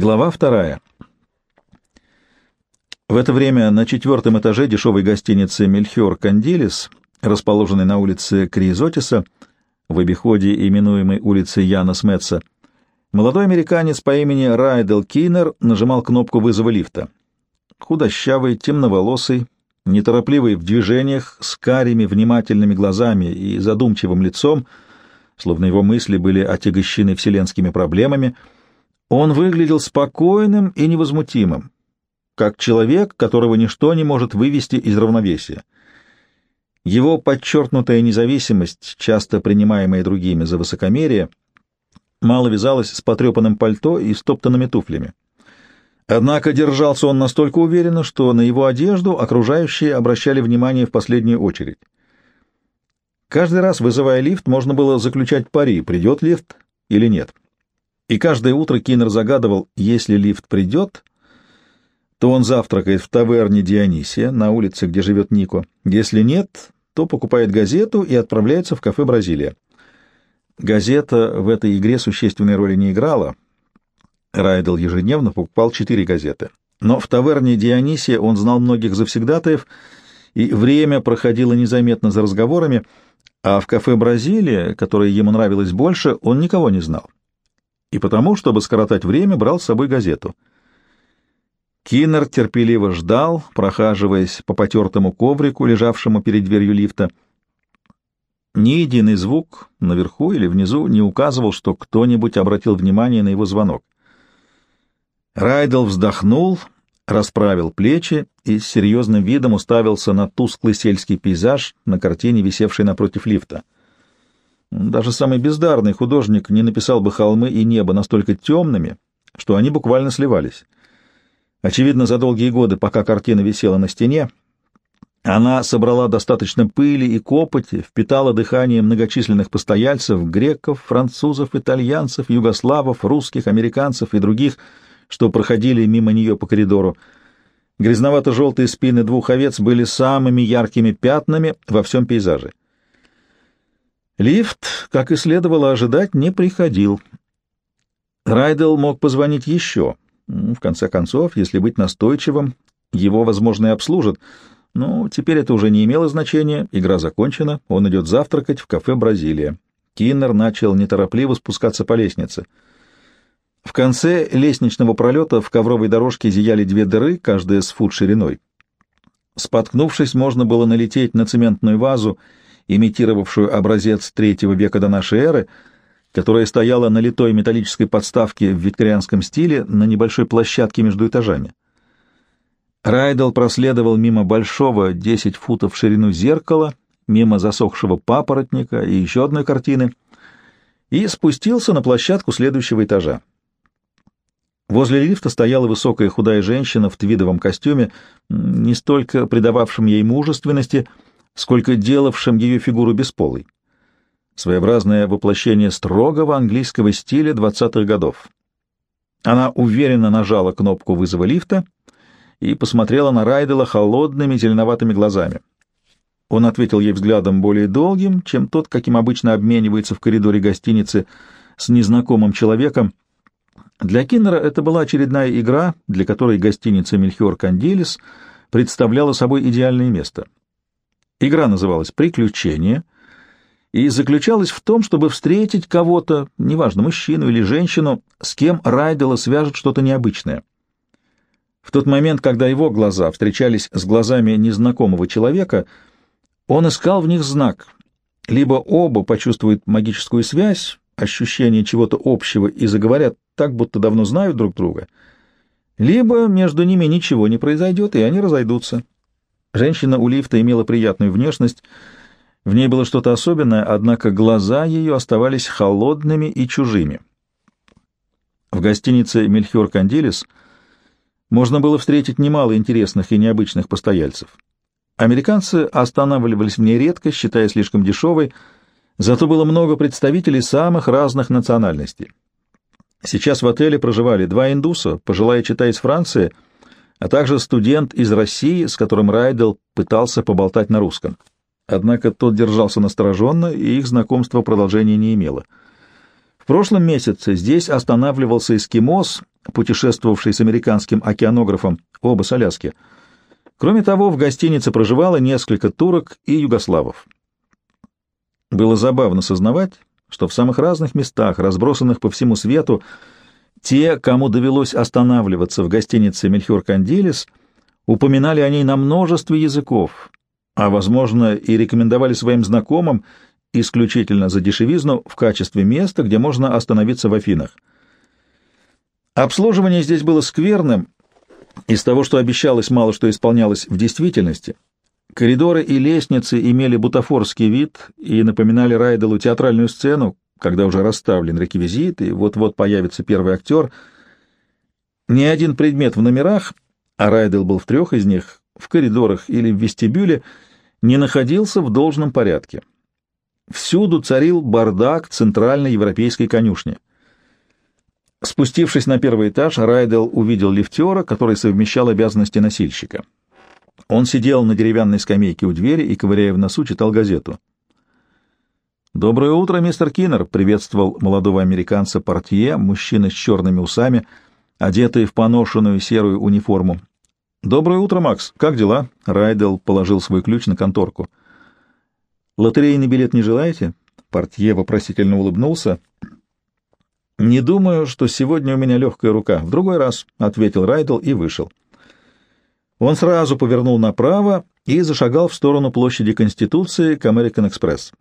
Глава вторая. В это время на четвертом этаже дешевой гостиницы «Мельхиор Кандилис», расположенной на улице Кризотиса, в обиходе именуемой улицей Яна Сметса, молодой американец по имени Райдел Кинер нажимал кнопку вызова лифта. Худощавый, темноволосый, неторопливый в движениях, с карими внимательными глазами и задумчивым лицом, словно его мысли были отягощены вселенскими проблемами, он выглядел спокойным и невозмутимым, как человек, которого ничто не может вывести из равновесия. Его подчеркнутая независимость, часто принимаемая другими за высокомерие, мало вязалась с потрепанным пальто и стоптанными туфлями. Однако держался он настолько уверенно, что на его одежду окружающие обращали внимание в последнюю очередь. Каждый раз, вызывая лифт, можно было заключать пари, придет лифт или нет. И каждое утро Киннер загадывал, если лифт придет, то он завтракает в таверне Дионисия на улице, где живет Нико. Если нет, то покупает газету и отправляется в кафе «Бразилия». Газета в этой игре существенной роли не играла. Райдел ежедневно покупал четыре газеты. Но в таверне Дионисия он знал многих завсегдатаев, и время проходило незаметно за разговорами, а в кафе «Бразилия», которое ему нравилось больше, он никого не знал и потому, чтобы скоротать время, брал с собой газету. Киннер терпеливо ждал, прохаживаясь по потертому коврику, лежавшему перед дверью лифта. Ни единый звук наверху или внизу не указывал, что кто-нибудь обратил внимание на его звонок. Райдел вздохнул, расправил плечи и с серьезным видом уставился на тусклый сельский пейзаж на картине, висевшей напротив лифта — даже самый бездарный художник не написал бы холмы и небо настолько темными, что они буквально сливались. Очевидно, за долгие годы, пока картина висела на стене, она собрала достаточно пыли и копоти, впитала дыхание многочисленных постояльцев, греков, французов, итальянцев, югославов, русских, американцев и других, что проходили мимо нее по коридору. Грязновато-желтые спины двух овец были самыми яркими пятнами во всем пейзаже. Лифт, как и следовало ожидать, не приходил. Райдел мог позвонить еще. В конце концов, если быть настойчивым, его, возможно, и обслужат. Но теперь это уже не имело значения, игра закончена, он идет завтракать в кафе «Бразилия». Киннер начал неторопливо спускаться по лестнице. В конце лестничного пролета в ковровой дорожке зияли две дыры, каждая с фут шириной. Споткнувшись, можно было налететь на цементную вазу имитировавшую образец третьего века до нашей эры, которая стояла на литой металлической подставке в викторианском стиле на небольшой площадке между этажами. Райдел проследовал мимо большого 10 футов в ширину зеркала, мимо засохшего папоротника и еще одной картины, и спустился на площадку следующего этажа. Возле лифта стояла высокая худая женщина в твидовом костюме, не столько придававшем ей мужественности, сколько делавшим ее фигуру бесполой. Своеобразное воплощение строгого английского стиля двадцатых годов. Она уверенно нажала кнопку вызова лифта и посмотрела на Райдела холодными зеленоватыми глазами. Он ответил ей взглядом более долгим, чем тот, каким обычно обменивается в коридоре гостиницы с незнакомым человеком. Для Киннера это была очередная игра, для которой гостиница «Мельхиор Кандилис» представляла собой идеальное место — Игра называлась «Приключение» и заключалась в том, чтобы встретить кого-то, неважно, мужчину или женщину, с кем Райдела свяжет что-то необычное. В тот момент, когда его глаза встречались с глазами незнакомого человека, он искал в них знак. Либо оба почувствуют магическую связь, ощущение чего-то общего и заговорят так, будто давно знают друг друга, либо между ними ничего не произойдет, и они разойдутся. Женщина у лифта имела приятную внешность, в ней было что-то особенное, однако глаза ее оставались холодными и чужими. В гостинице «Мельхиор Кандилис» можно было встретить немало интересных и необычных постояльцев. Американцы останавливались в ней редко, считая слишком дешевой, зато было много представителей самых разных национальностей. Сейчас в отеле проживали два индуса, пожилая чита из Франции — а также студент из России, с которым Райдел пытался поболтать на русском. Однако тот держался настороженно, и их знакомство продолжения не имело. В прошлом месяце здесь останавливался эскимос, путешествовавший с американским океанографом, оба с Аляски. Кроме того, в гостинице проживало несколько турок и югославов. Было забавно сознавать, что в самых разных местах, разбросанных по всему свету, те, кому довелось останавливаться в гостинице «Мельхиор Кандилис», упоминали о ней на множестве языков, а, возможно, и рекомендовали своим знакомым исключительно за дешевизну в качестве места, где можно остановиться в Афинах. Обслуживание здесь было скверным, из того, что обещалось, мало что исполнялось в действительности. Коридоры и лестницы имели бутафорский вид и напоминали Райделу театральную сцену, когда уже расставлен реквизит, и вот-вот появится первый актер. Ни один предмет в номерах, а Райдел был в трех из них, в коридорах или в вестибюле, не находился в должном порядке. Всюду царил бардак центральной европейской конюшни. Спустившись на первый этаж, Райдел увидел лифтера, который совмещал обязанности носильщика. Он сидел на деревянной скамейке у двери и, ковыряя в носу, читал газету. «Доброе утро, мистер Киннер!» — приветствовал молодого американца портье, мужчина с черными усами, одетый в поношенную серую униформу. «Доброе утро, Макс! Как дела?» — Райдел положил свой ключ на конторку. «Лотерейный билет не желаете?» Портье вопросительно улыбнулся. «Не думаю, что сегодня у меня легкая рука. В другой раз», — ответил Райдел и вышел. Он сразу повернул направо и зашагал в сторону площади Конституции к American Express.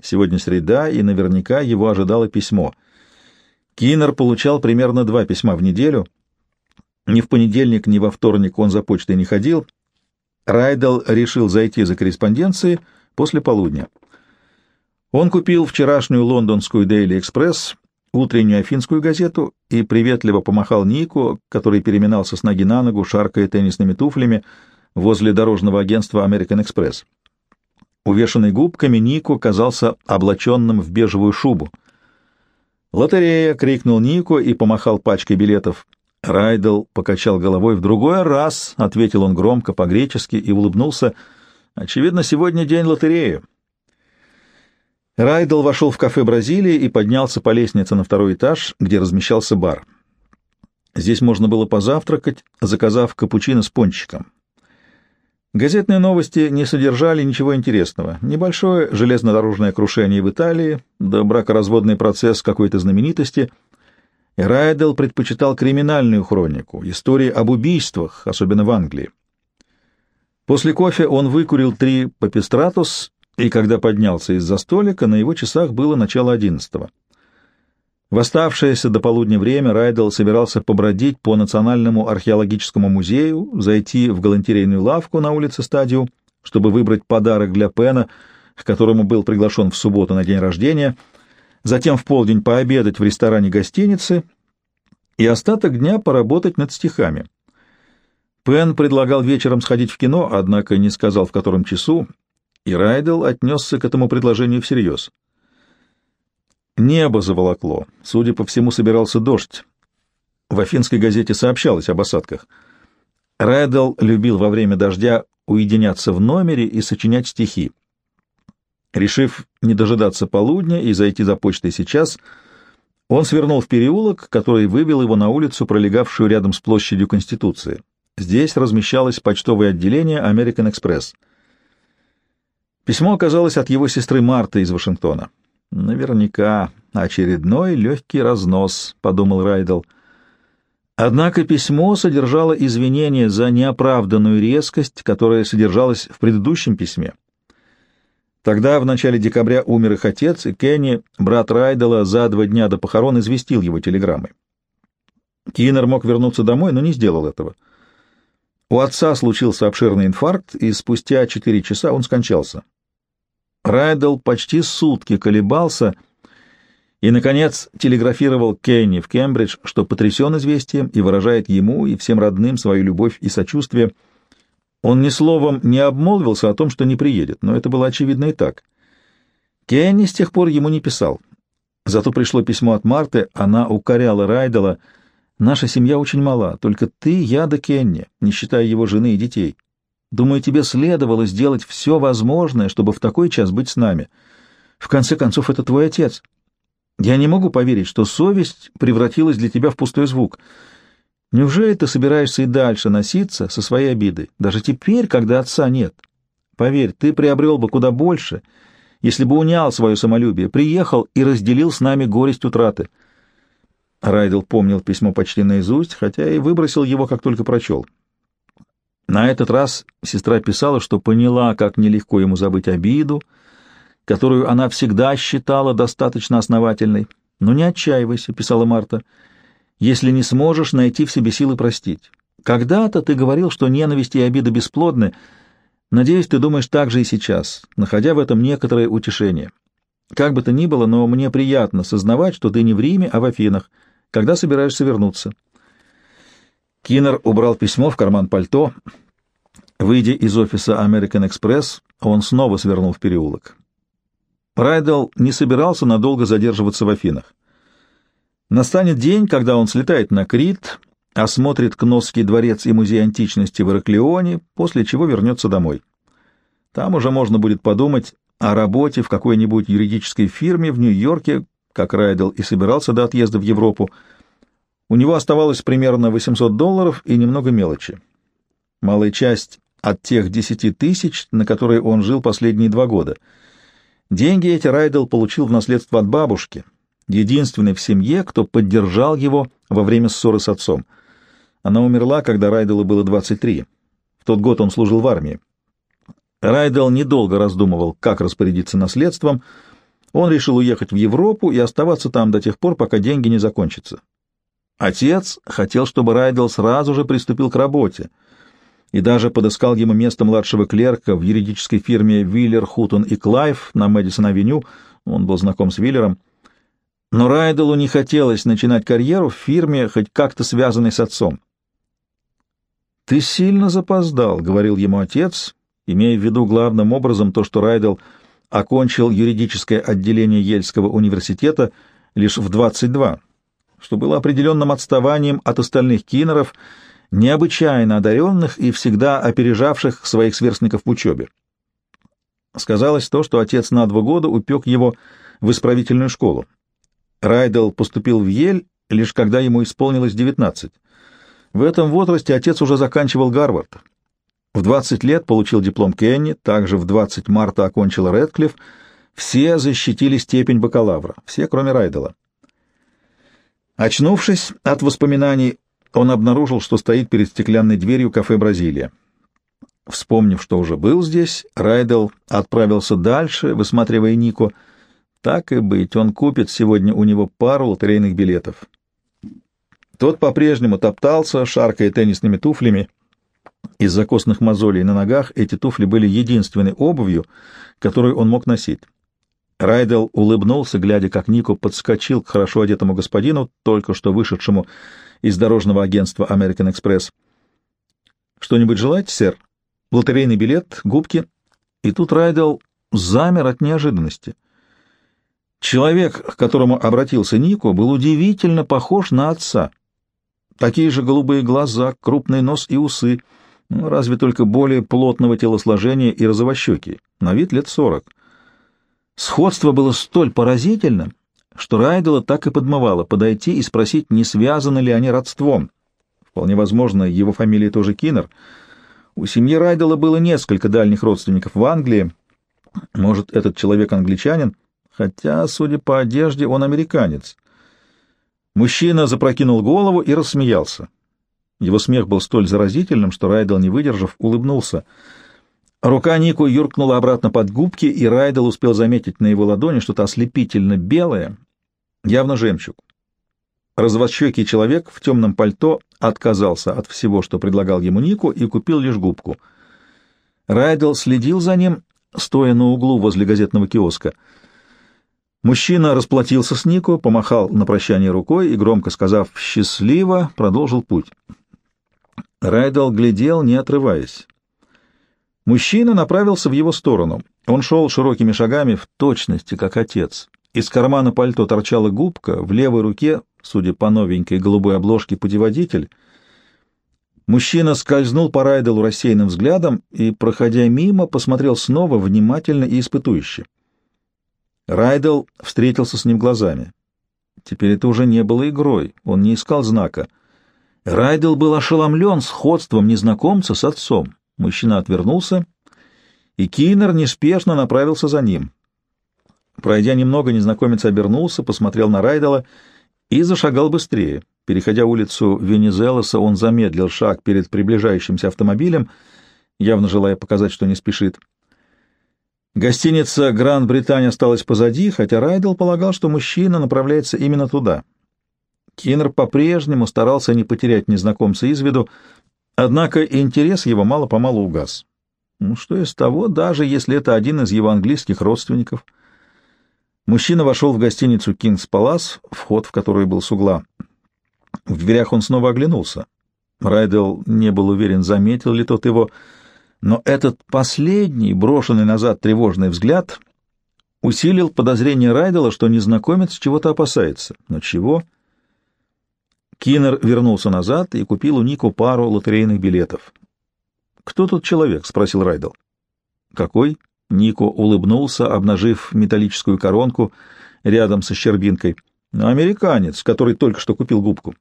Сегодня среда, и наверняка его ожидало письмо. Киннер получал примерно два письма в неделю. Ни в понедельник, ни во вторник он за почтой не ходил. Райдел решил зайти за корреспонденцией после полудня. Он купил вчерашнюю лондонскую Daily Express утреннюю афинскую газету и приветливо помахал Нику, который переминался с ноги на ногу, шаркая теннисными туфлями возле дорожного агентства American Express. Увешанный губками, Нику казался облаченным в бежевую шубу. «Лотерея!» — крикнул Нику и помахал пачкой билетов. Райдел покачал головой. «В другой раз!» — ответил он громко, по-гречески, и улыбнулся. «Очевидно, сегодня день лотереи». Райдел вошел в кафе Бразилии и поднялся по лестнице на второй этаж, где размещался бар. Здесь можно было позавтракать, заказав капучино с пончиком. Газетные новости не содержали ничего интересного. Небольшое железнодорожное крушение в Италии, да бракоразводный процесс какой-то знаменитости. И Райдел предпочитал криминальную хронику, истории об убийствах, особенно в Англии. После кофе он выкурил три папистратус и когда поднялся из-за столика, на его часах было начало одиннадцатого. В оставшееся до полудня время Райдел собирался побродить по Национальному археологическому музею, зайти в галантерейную лавку на улице Стадио, чтобы выбрать подарок для Пена, к которому был приглашен в субботу на день рождения, затем в полдень пообедать в ресторане гостиницы и остаток дня поработать над стихами. Пен предлагал вечером сходить в кино, однако не сказал, в котором часу, и Райдел отнесся к этому предложению всерьез. Небо заволокло. Судя по всему, собирался дождь. В афинской газете сообщалось об осадках. Райдел любил во время дождя уединяться в номере и сочинять стихи. Решив не дожидаться полудня и зайти за почтой сейчас, он свернул в переулок, который вывел его на улицу, пролегавшую рядом с площадью Конституции. Здесь размещалось почтовое отделение American Express — Письмо оказалось от его сестры Марты из Вашингтона. «Наверняка очередной легкий разнос», — подумал Райдел. Однако письмо содержало извинения за неоправданную резкость, которая содержалась в предыдущем письме. Тогда, в начале декабря, умер их отец, и Кенни, брат Райдела, за два дня до похорон известил его телеграммой. Киннер мог вернуться домой, но не сделал этого. У отца случился обширный инфаркт, и спустя четыре часа он скончался. Райдел почти сутки колебался и, наконец, телеграфировал Кенни в Кембридж, что потрясен известием и выражает ему и всем родным свою любовь и сочувствие. Он ни словом не обмолвился о том, что не приедет, но это было очевидно и так. Кенни с тех пор ему не писал. Зато пришло письмо от Марты, она укоряла Райдела. «Наша семья очень мала, только ты, я да Кенни, не считая его жены и детей». Думаю, тебе следовало сделать все возможное, чтобы в такой час быть с нами. В конце концов, это твой отец. Я не могу поверить, что совесть превратилась для тебя в пустой звук. Неужели ты собираешься и дальше носиться со своей обидой, даже теперь, когда отца нет? Поверь, ты приобрел бы куда больше, если бы унял свое самолюбие, приехал и разделил с нами горесть утраты. Райдел помнил письмо почти наизусть, хотя и выбросил его, как только прочел. На этот раз сестра писала, что поняла, как нелегко ему забыть обиду, которую она всегда считала достаточно основательной. «Но не отчаивайся», — писала Марта, — «если не сможешь найти в себе силы простить. Когда-то ты говорил, что ненависть и обида бесплодны. Надеюсь, ты думаешь так же и сейчас, находя в этом некоторое утешение. Как бы то ни было, но мне приятно сознавать, что ты не в Риме, а в Афинах, когда собираешься вернуться». Киннер убрал письмо в карман пальто. Выйдя из офиса American Express, он снова свернул в переулок. Райдел не собирался надолго задерживаться в Афинах. Настанет день, когда он слетает на Крит, осмотрит Кносский дворец и музей античности в Ираклионе, после чего вернется домой. Там уже можно будет подумать о работе в какой-нибудь юридической фирме в Нью-Йорке, как Райдел и собирался до отъезда в Европу. У него оставалось примерно 800 долларов и немного мелочи. Малая часть от тех 10 тысяч, на которые он жил последние два года — Деньги эти Райдел получил в наследство от бабушки, единственной в семье, кто поддержал его во время ссоры с отцом. Она умерла, когда Райделу было 23. В тот год он служил в армии. Райдел недолго раздумывал, как распорядиться наследством. Он решил уехать в Европу и оставаться там до тех пор, пока деньги не закончатся. Отец хотел, чтобы Райдел сразу же приступил к работе — и даже подыскал ему место младшего клерка в юридической фирме Виллер, Хутон и Клайв на Мэдисон-авеню, он был знаком с Виллером. Но Райделу не хотелось начинать карьеру в фирме, хоть как-то связанной с отцом. «Ты сильно запоздал», — говорил ему отец, имея в виду главным образом то, что Райдел окончил юридическое отделение Ельского университета лишь в 22, что было определенным отставанием от остальных кинеров — необычайно одаренных и всегда опережавших своих сверстников в учебе. Сказалось то, что отец на два года упек его в исправительную школу. Райдел поступил в Ель лишь когда ему исполнилось 19. В этом возрасте отец уже заканчивал Гарвард. В 20 лет получил диплом Кенни, также в 20 марта окончил Редклифф. Все защитили степень бакалавра, все, кроме Райдела. Очнувшись от воспоминаний он обнаружил, что стоит перед стеклянной дверью кафе «Бразилия». Вспомнив, что уже был здесь, Райдел отправился дальше, высматривая Нико. Так и быть, он купит сегодня у него пару лотерейных билетов. Тот по-прежнему топтался, шаркая теннисными туфлями. Из-за костных мозолей на ногах эти туфли были единственной обувью, которую он мог носить. Райдел улыбнулся, глядя, как Нико подскочил к хорошо одетому господину, только что вышедшему из дорожного агентства American Express. «Что-нибудь желаете, сэр? Лотерейный билет, губки?» И тут Райдел замер от неожиданности. Человек, к которому обратился Нико, был удивительно похож на отца. Такие же голубые глаза, крупный нос и усы, ну, разве только более плотного телосложения и розовощекий, на вид лет сорок. Сходство было столь поразительным, что Райдела так и подмывало подойти и спросить, не связаны ли они родством. Вполне возможно, его фамилия тоже Киннер. У семьи Райдела было несколько дальних родственников в Англии. Может, этот человек англичанин, хотя, судя по одежде, он американец. Мужчина запрокинул голову и рассмеялся. Его смех был столь заразительным, что Райдел, не выдержав, улыбнулся — Рука Нику юркнула обратно под губки, и Райдел успел заметить на его ладони что-то ослепительно белое, явно жемчуг. Разводщекий человек в темном пальто отказался от всего, что предлагал ему Нику, и купил лишь губку. Райдел следил за ним, стоя на углу возле газетного киоска. Мужчина расплатился с Нику, помахал на прощание рукой и, громко сказав «счастливо», продолжил путь. Райдел глядел, не отрываясь. Мужчина направился в его сторону. Он шел широкими шагами в точности, как отец. Из кармана пальто торчала губка, в левой руке, судя по новенькой голубой обложке, путеводитель. Мужчина скользнул по Райделу рассеянным взглядом и, проходя мимо, посмотрел снова внимательно и испытующе. Райдел встретился с ним глазами. Теперь это уже не было игрой, он не искал знака. Райдел был ошеломлен сходством незнакомца с отцом. Мужчина отвернулся, и Кинер неспешно направился за ним. Пройдя немного, незнакомец обернулся, посмотрел на Райдела и зашагал быстрее. Переходя улицу Венезелоса, он замедлил шаг перед приближающимся автомобилем, явно желая показать, что не спешит. Гостиница «Гранд-Британия» осталась позади, хотя Райдел полагал, что мужчина направляется именно туда. Киннер по-прежнему старался не потерять незнакомца из виду, однако интерес его мало-помалу угас. Ну, что из того, даже если это один из его английских родственников. Мужчина вошел в гостиницу «Кингс Палас», вход в которую был с угла. В дверях он снова оглянулся. Райдел не был уверен, заметил ли тот его, но этот последний, брошенный назад тревожный взгляд усилил подозрение Райдела, что незнакомец чего-то опасается. Но чего? Киннер вернулся назад и купил у Нику пару лотерейных билетов. «Кто тут человек?» — спросил Райдел. «Какой?» — Нико улыбнулся, обнажив металлическую коронку рядом со щербинкой. «Американец, который только что купил губку».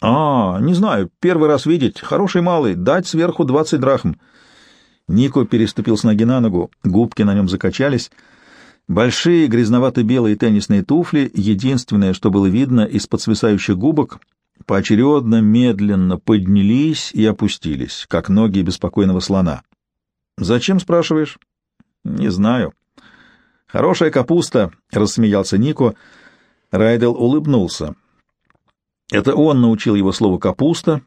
«А, не знаю, первый раз видеть. Хороший малый. Дать сверху двадцать драхм». Нико переступил с ноги на ногу, губки на нем закачались. Большие грязновато-белые теннисные туфли, единственное, что было видно из-под свисающих губок, поочередно медленно поднялись и опустились, как ноги беспокойного слона. «Зачем, спрашиваешь?» «Не знаю». «Хорошая капуста», — рассмеялся Нико. Райдел улыбнулся. Это он научил его слову «капуста»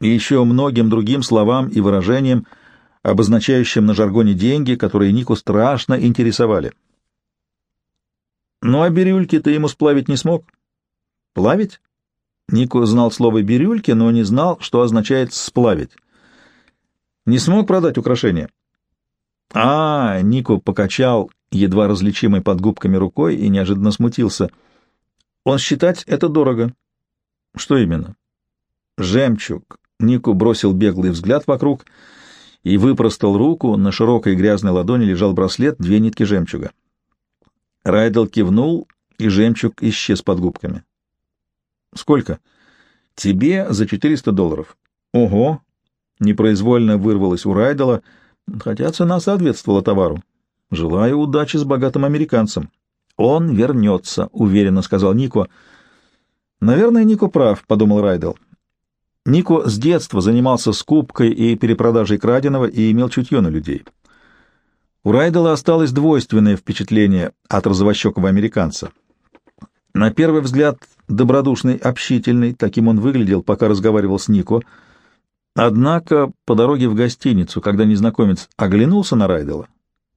и еще многим другим словам и выражениям, обозначающим на жаргоне деньги, которые Нику страшно интересовали. «Ну а бирюльки ты ему сплавить не смог?» «Плавить?» Нико знал слово «бирюльки», но не знал, что означает «сплавить». «Не смог продать украшение?» «А, — Нико покачал едва различимой под губками рукой и неожиданно смутился. Он считать это дорого». «Что именно?» «Жемчуг». Нико бросил беглый взгляд вокруг — и выпростал руку, на широкой грязной ладони лежал браслет, две нитки жемчуга. Райдел кивнул, и жемчуг исчез под губками. «Сколько?» «Тебе за 400 долларов». «Ого!» — непроизвольно вырвалось у Райдела, хотя цена соответствовала товару. «Желаю удачи с богатым американцем». «Он вернется», — уверенно сказал Нико. «Наверное, Нико прав», — подумал Райдел. Нико с детства занимался скупкой и перепродажей краденого и имел чутье на людей. У Райдела осталось двойственное впечатление от розовощекого американца. На первый взгляд добродушный, общительный, таким он выглядел, пока разговаривал с Нико. Однако по дороге в гостиницу, когда незнакомец оглянулся на Райдела,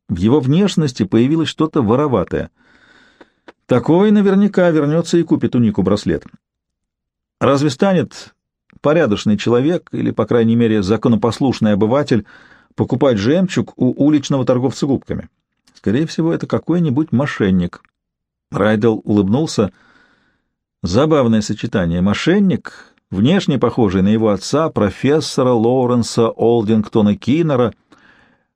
в его внешности появилось что-то вороватое. Такой наверняка вернется и купит у Нику браслет. Разве станет порядочный человек, или, по крайней мере, законопослушный обыватель, покупать жемчуг у уличного торговца губками. Скорее всего, это какой-нибудь мошенник. Райдел улыбнулся. Забавное сочетание. Мошенник, внешне похожий на его отца, профессора Лоуренса Олдингтона Киннера,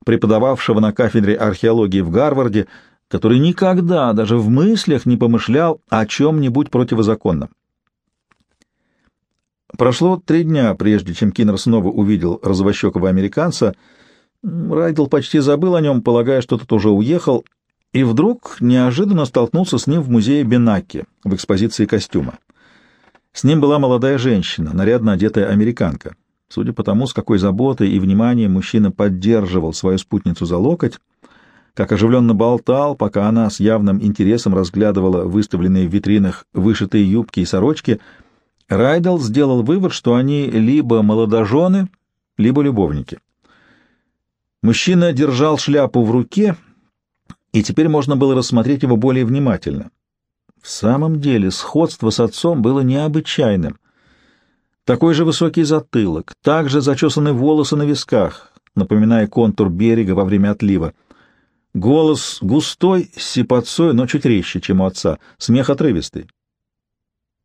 преподававшего на кафедре археологии в Гарварде, который никогда даже в мыслях не помышлял о чем-нибудь противозаконном. Прошло три дня, прежде чем Киннер снова увидел розовощекого американца. Райдл почти забыл о нем, полагая, что тот уже уехал, и вдруг неожиданно столкнулся с ним в музее Бенаки в экспозиции костюма. С ним была молодая женщина, нарядно одетая американка. Судя по тому, с какой заботой и вниманием мужчина поддерживал свою спутницу за локоть, как оживленно болтал, пока она с явным интересом разглядывала выставленные в витринах вышитые юбки и сорочки — Райдел сделал вывод, что они либо молодожены, либо любовники. Мужчина держал шляпу в руке, и теперь можно было рассмотреть его более внимательно. В самом деле сходство с отцом было необычайным. Такой же высокий затылок, также зачесаны волосы на висках, напоминая контур берега во время отлива. Голос густой, сипотцой, но чуть резче, чем у отца, смех отрывистый.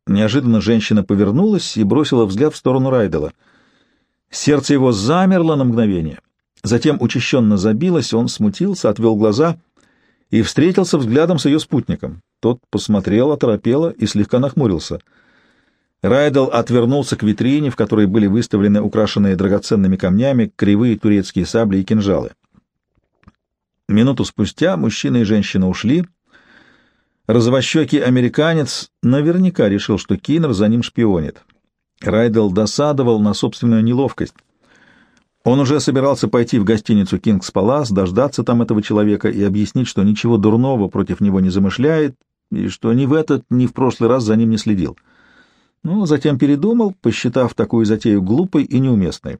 Неожиданно женщина повернулась и бросила взгляд в сторону Райдела. Сердце его замерло на мгновение. Затем учащенно забилось, он смутился, отвел глаза и встретился взглядом с ее спутником. Тот посмотрел, оторопело и слегка нахмурился. Райдел отвернулся к витрине, в которой были выставлены украшенные драгоценными камнями кривые турецкие сабли и кинжалы. Минуту спустя мужчина и женщина ушли. Розовощекий американец наверняка решил, что Киннер за ним шпионит. Райдел досадовал на собственную неловкость. Он уже собирался пойти в гостиницу «Кингс Палас», дождаться там этого человека и объяснить, что ничего дурного против него не замышляет, и что ни в этот, ни в прошлый раз за ним не следил. Но затем передумал, посчитав такую затею глупой и неуместной.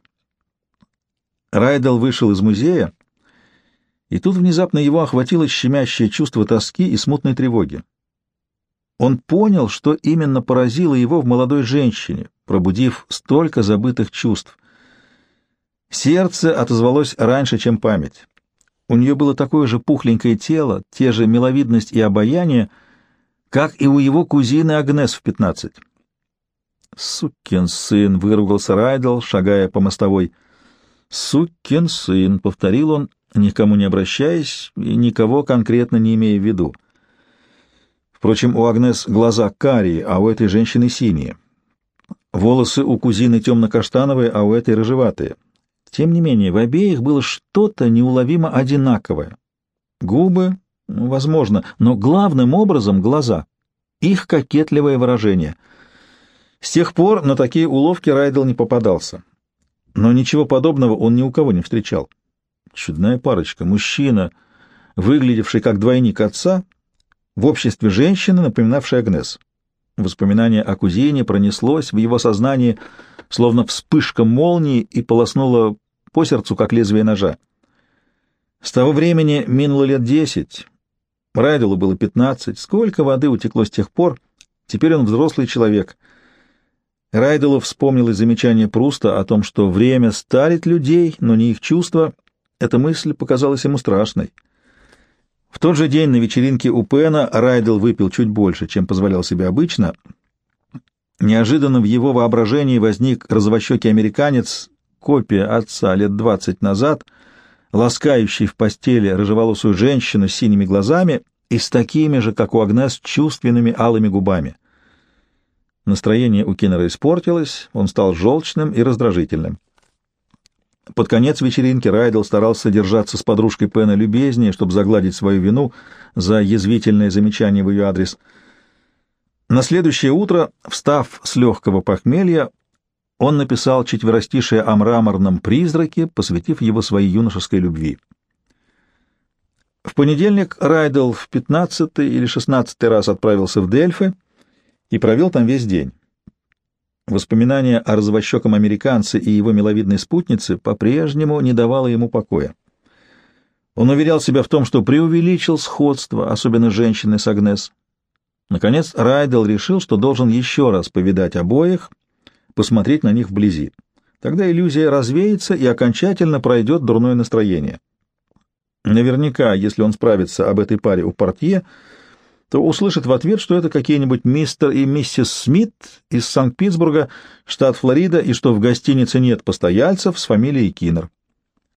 Райдел вышел из музея, и тут внезапно его охватило щемящее чувство тоски и смутной тревоги. Он понял, что именно поразило его в молодой женщине, пробудив столько забытых чувств. Сердце отозвалось раньше, чем память. У нее было такое же пухленькое тело, те же миловидность и обаяние, как и у его кузины Агнес в пятнадцать. «Сукин сын!» — выругался Райдл, шагая по мостовой. «Сукин сын!» — повторил он, никому не обращаясь и никого конкретно не имея в виду. Впрочем, у Агнес глаза карие, а у этой женщины синие. Волосы у кузины темно-каштановые, а у этой рыжеватые. Тем не менее, в обеих было что-то неуловимо одинаковое. Губы, ну, возможно, но главным образом глаза. Их кокетливое выражение. С тех пор на такие уловки Райдел не попадался. Но ничего подобного он ни у кого не встречал. Чудная парочка. Мужчина, выглядевший как двойник отца, в обществе женщины, напоминавшей Агнес. Воспоминание о кузине пронеслось в его сознании, словно вспышка молнии, и полоснуло по сердцу, как лезвие ножа. С того времени минуло лет десять. Райделу было пятнадцать. Сколько воды утекло с тех пор? Теперь он взрослый человек. Райделу вспомнилось замечание Пруста о том, что время старит людей, но не их чувства. Эта мысль показалась ему страшной. В тот же день на вечеринке у Пена Райдел выпил чуть больше, чем позволял себе обычно. Неожиданно в его воображении возник розовощекий американец, копия отца лет двадцать назад, ласкающий в постели рыжеволосую женщину с синими глазами и с такими же, как у Агнес, чувственными алыми губами. Настроение у Киннера испортилось, он стал желчным и раздражительным. Под конец вечеринки Райдел старался держаться с подружкой Пена любезнее, чтобы загладить свою вину за язвительное замечание в ее адрес. На следующее утро, встав с легкого похмелья, он написал четверостишее о мраморном призраке, посвятив его своей юношеской любви. В понедельник Райдел в пятнадцатый или шестнадцатый раз отправился в Дельфы и провел там весь день. Воспоминание о развощеком американце и его миловидной спутнице по-прежнему не давало ему покоя. Он уверял себя в том, что преувеличил сходство, особенно женщины с Агнес. Наконец Райдел решил, что должен еще раз повидать обоих, посмотреть на них вблизи. Тогда иллюзия развеется и окончательно пройдет дурное настроение. Наверняка, если он справится об этой паре у портье, то услышит в ответ, что это какие-нибудь мистер и миссис Смит из Санкт-Питтсбурга, штат Флорида, и что в гостинице нет постояльцев с фамилией Киннер.